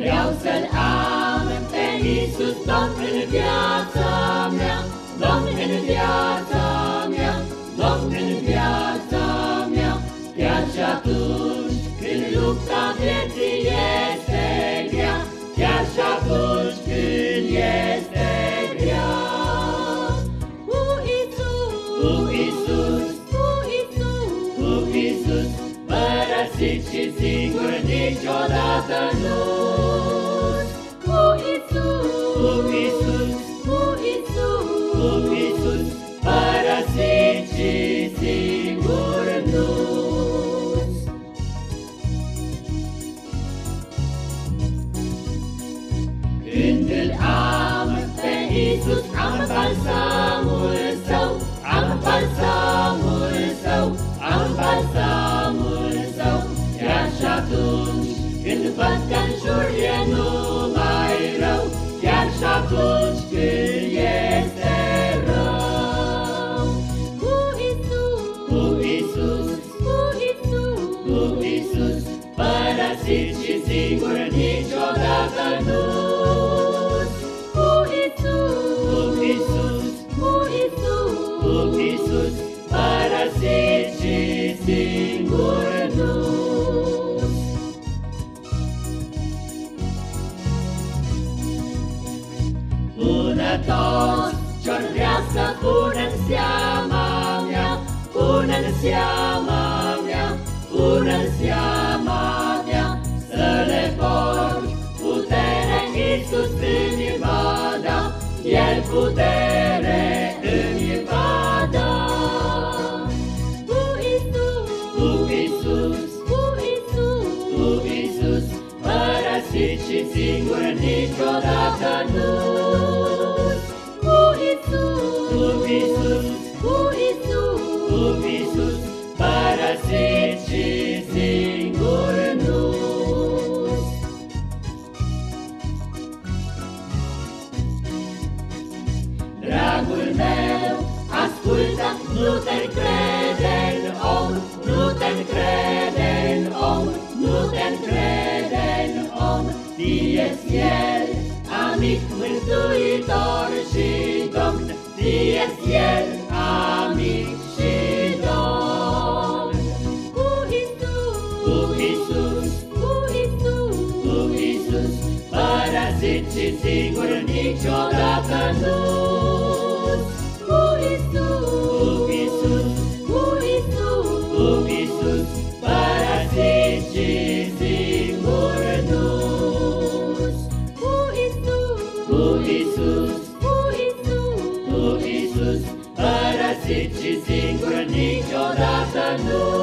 să-L am pe Iisus, Domn în viața mea, Domn în viața mea, Domn în viața mea, chiar și atunci când lupta vieții este grea, chiar și atunci când este grea. Cu Isus, Cu Isus, cu Isus, cu Isus, părăsit și singur niciodată nu. Isus, cu Isus, părăsit și singur niciodată nu. cu Isus, Cu Isus, cu Isus, cu Isus, părăsit și singur nu. Pună toți ce-or vrea să pună în seama mea, pună în seama mea, pună în seama și singur niciodată nu. cu Isus, Cu Isus, cu Isus, cu Isus, părăsit și singur nu. Dragul meu, ascultă, nu te Fie-ți el, amic, mântuitor și domn, fie-ți el, amic și domn. cu Isus, Cu Isus, cu Isus, cu Isus, părăsit și sigur niciodată nu. Iisus, cu Iisus, cu Iisus, părăsit și singur niciodată nu.